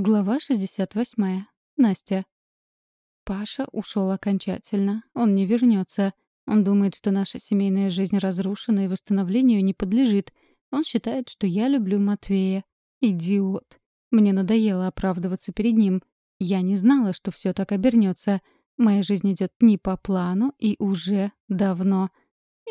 Глава 68. Настя. Паша ушел окончательно. Он не вернется. Он думает, что наша семейная жизнь разрушена и восстановлению не подлежит. Он считает, что я люблю Матвея. Идиот. Мне надоело оправдываться перед ним. Я не знала, что все так обернется. Моя жизнь идет не по плану и уже давно.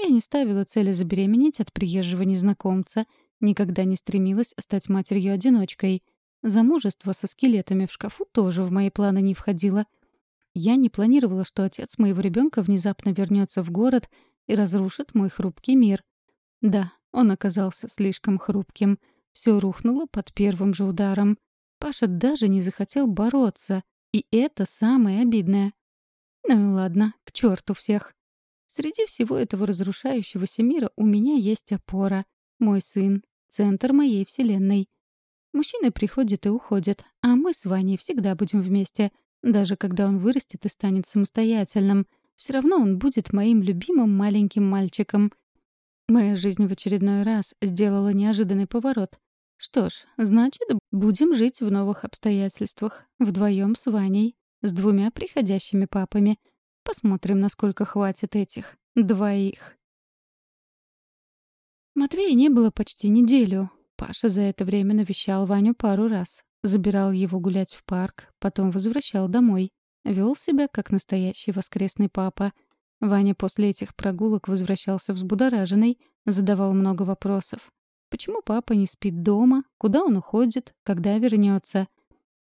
Я не ставила цели забеременеть от приезжего незнакомца, никогда не стремилась стать матерью-одиночкой — Замужество со скелетами в шкафу тоже в мои планы не входило. Я не планировала, что отец моего ребенка внезапно вернется в город и разрушит мой хрупкий мир. Да, он оказался слишком хрупким. Все рухнуло под первым же ударом. Паша даже не захотел бороться. И это самое обидное. Ну и ладно, к черту всех. Среди всего этого разрушающегося мира у меня есть опора. Мой сын, центр моей вселенной. Мужчины приходят и уходят, а мы с Ваней всегда будем вместе. Даже когда он вырастет и станет самостоятельным, все равно он будет моим любимым маленьким мальчиком. Моя жизнь в очередной раз сделала неожиданный поворот. Что ж, значит, будем жить в новых обстоятельствах, вдвоем с Ваней, с двумя приходящими папами. Посмотрим, насколько хватит этих двоих. Матвея не было почти неделю. Паша за это время навещал Ваню пару раз. Забирал его гулять в парк, потом возвращал домой. Вел себя, как настоящий воскресный папа. Ваня после этих прогулок возвращался взбудораженный, задавал много вопросов. Почему папа не спит дома? Куда он уходит? Когда вернется?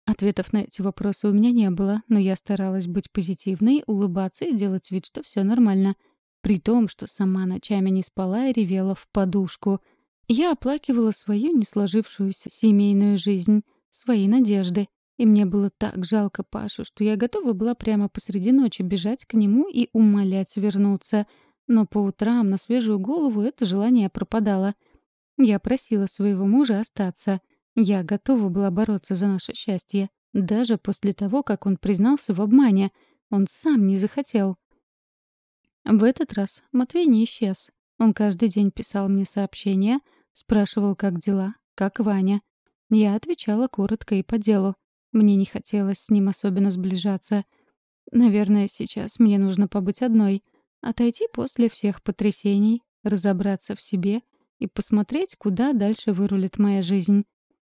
Ответов на эти вопросы у меня не было, но я старалась быть позитивной, улыбаться и делать вид, что все нормально. При том, что сама ночами не спала и ревела в подушку — я оплакивала свою несложившуюся семейную жизнь, свои надежды. И мне было так жалко Пашу, что я готова была прямо посреди ночи бежать к нему и умолять вернуться. Но по утрам на свежую голову это желание пропадало. Я просила своего мужа остаться. Я готова была бороться за наше счастье. Даже после того, как он признался в обмане. Он сам не захотел. В этот раз Матвей не исчез. Он каждый день писал мне сообщения — Спрашивал, как дела, как Ваня. Я отвечала коротко и по делу. Мне не хотелось с ним особенно сближаться. Наверное, сейчас мне нужно побыть одной, отойти после всех потрясений, разобраться в себе и посмотреть, куда дальше вырулит моя жизнь.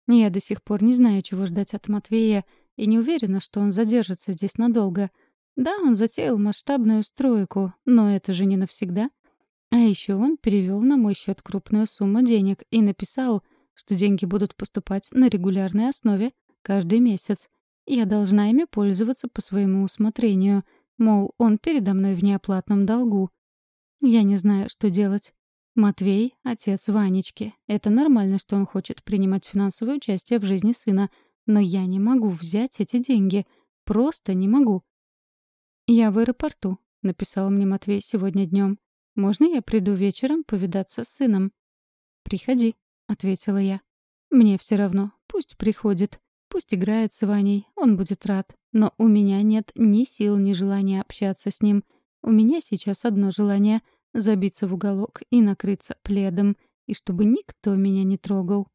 Я до сих пор не знаю, чего ждать от Матвея, и не уверена, что он задержится здесь надолго. Да, он затеял масштабную стройку, но это же не навсегда. А еще он перевел на мой счет крупную сумму денег и написал, что деньги будут поступать на регулярной основе каждый месяц. Я должна ими пользоваться по своему усмотрению, мол, он передо мной в неоплатном долгу. Я не знаю, что делать. Матвей — отец Ванечки. Это нормально, что он хочет принимать финансовое участие в жизни сына, но я не могу взять эти деньги. Просто не могу. «Я в аэропорту», — написал мне Матвей сегодня днем. Можно я приду вечером повидаться с сыном?» «Приходи», — ответила я. «Мне все равно. Пусть приходит. Пусть играет с Ваней. Он будет рад. Но у меня нет ни сил, ни желания общаться с ним. У меня сейчас одно желание — забиться в уголок и накрыться пледом, и чтобы никто меня не трогал».